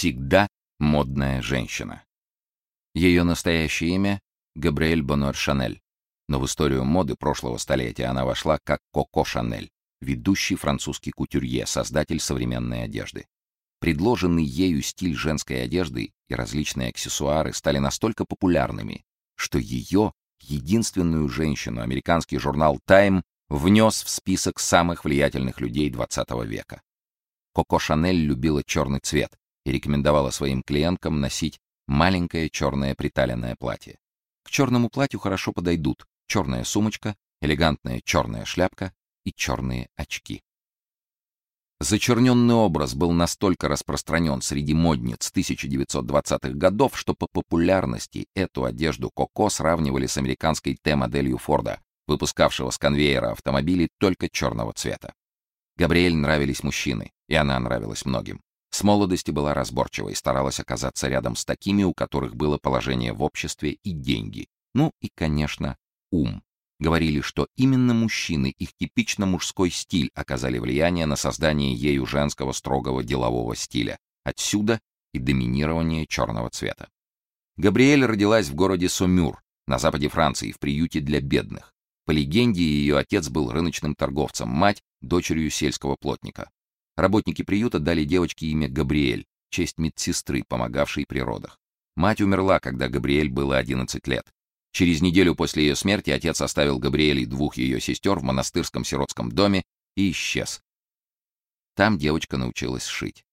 всегда модная женщина. Ее настоящее имя — Габриэль Бонуэр Шанель, но в историю моды прошлого столетия она вошла как Коко Шанель, ведущий французский кутюрье, создатель современной одежды. Предложенный ею стиль женской одежды и различные аксессуары стали настолько популярными, что ее, единственную женщину, американский журнал Time внес в список самых влиятельных людей XX века. Коко Шанель любила черный цвет и рекомендовала своим клиенткам носить маленькое черное приталенное платье. К черному платью хорошо подойдут черная сумочка, элегантная черная шляпка и черные очки. Зачерненный образ был настолько распространен среди модниц 1920-х годов, что по популярности эту одежду Коко сравнивали с американской Т-моделью Форда, выпускавшего с конвейера автомобилей только черного цвета. Габриэль нравились мужчины, и она нравилась многим. С молодости была разборчива и старалась оказаться рядом с такими, у которых было положение в обществе и деньги. Ну и, конечно, ум. Говорили, что именно мужчины, их типично мужской стиль оказали влияние на создание ею женского строгого делового стиля. Отсюда и доминирование черного цвета. Габриэль родилась в городе Сомюр, на западе Франции, в приюте для бедных. По легенде, ее отец был рыночным торговцем, мать — дочерью сельского плотника. Работники приюта дали девочке имя Габриэль, честь медсестры, помогавшей при родах. Мать умерла, когда Габриэль было 11 лет. Через неделю после ее смерти отец оставил Габриэль и двух ее сестер в монастырском сиротском доме и исчез. Там девочка научилась шить.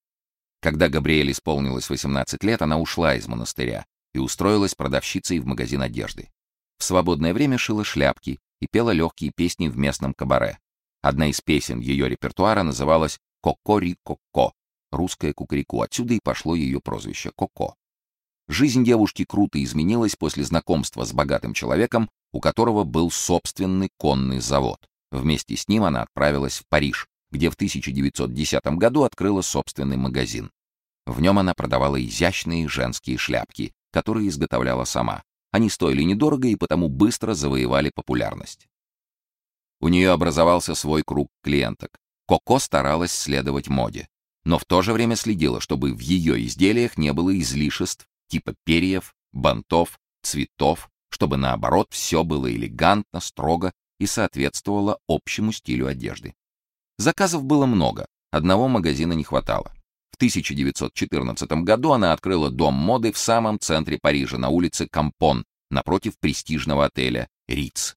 Когда Габриэль исполнилось 18 лет, она ушла из монастыря и устроилась продавщицей в магазин одежды. В свободное время шила шляпки и пела легкие песни в местном кабаре. Одна из песен ее репертуара называлась Кокори-Коко, русская кукареку, отсюда и пошло ее прозвище Коко. Жизнь девушки круто изменилась после знакомства с богатым человеком, у которого был собственный конный завод. Вместе с ним она отправилась в Париж, где в 1910 году открыла собственный магазин. В нем она продавала изящные женские шляпки, которые изготовляла сама. Они стоили недорого и потому быстро завоевали популярность. У нее образовался свой круг клиенток. Коко старалась следовать моде, но в то же время следила, чтобы в ее изделиях не было излишеств типа перьев, бантов, цветов, чтобы наоборот все было элегантно, строго и соответствовало общему стилю одежды. Заказов было много, одного магазина не хватало. В 1914 году она открыла дом моды в самом центре Парижа, на улице Кампон, напротив престижного отеля Риц.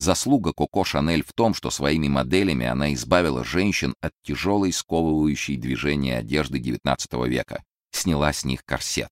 Заслуга Коко Шанель в том, что своими моделями она избавила женщин от тяжелой сковывающей движения одежды XIX века, сняла с них корсет.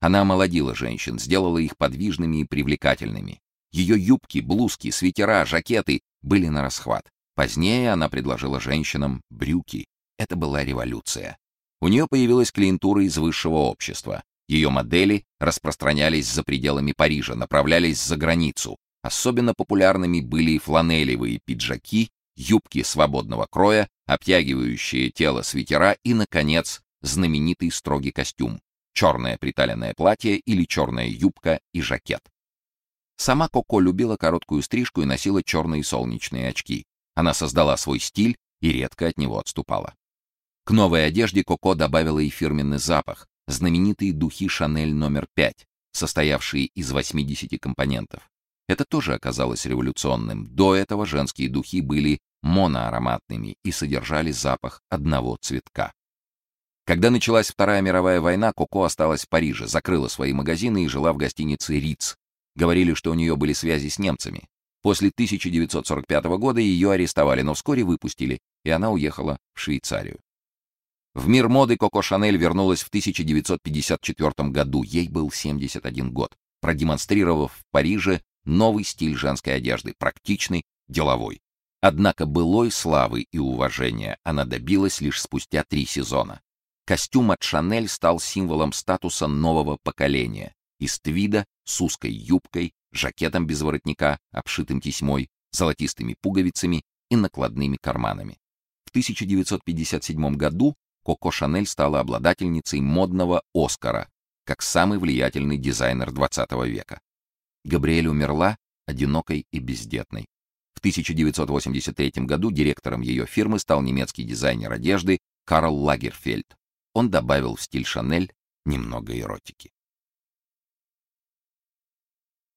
Она омолодила женщин, сделала их подвижными и привлекательными. Ее юбки, блузки, свитера, жакеты были на расхват. Позднее она предложила женщинам брюки. Это была революция. У нее появилась клиентура из высшего общества. Ее модели распространялись за пределами Парижа, направлялись за границу, Особенно популярными были фланелевые пиджаки, юбки свободного кроя, обтягивающие тело свитера и, наконец, знаменитый строгий костюм — черное приталенное платье или черная юбка и жакет. Сама Коко любила короткую стрижку и носила черные солнечные очки. Она создала свой стиль и редко от него отступала. К новой одежде Коко добавила и фирменный запах, знаменитые духи Шанель номер 5, состоявшие из 80 компонентов. Это тоже оказалось революционным. До этого женские духи были моноароматными и содержали запах одного цветка. Когда началась Вторая мировая война, Коко осталась в Париже, закрыла свои магазины и жила в гостинице Риц. Говорили, что у нее были связи с немцами. После 1945 года ее арестовали, но вскоре выпустили, и она уехала в Швейцарию. В мир моды Коко Шанель вернулась в 1954 году, ей был 71 год, продемонстрировав в Париже новый стиль женской одежды, практичный, деловой. Однако былой славы и уважения она добилась лишь спустя три сезона. Костюм от Шанель стал символом статуса нового поколения. Из твида с узкой юбкой, жакетом без воротника, обшитым тесьмой, золотистыми пуговицами и накладными карманами. В 1957 году Коко Шанель стала обладательницей модного Оскара как самый влиятельный дизайнер XX века. Габриэль умерла одинокой и бездетной. В 1983 году директором ее фирмы стал немецкий дизайнер одежды Карл Лагерфельд. он добавил в стиль Шанель немного эротики.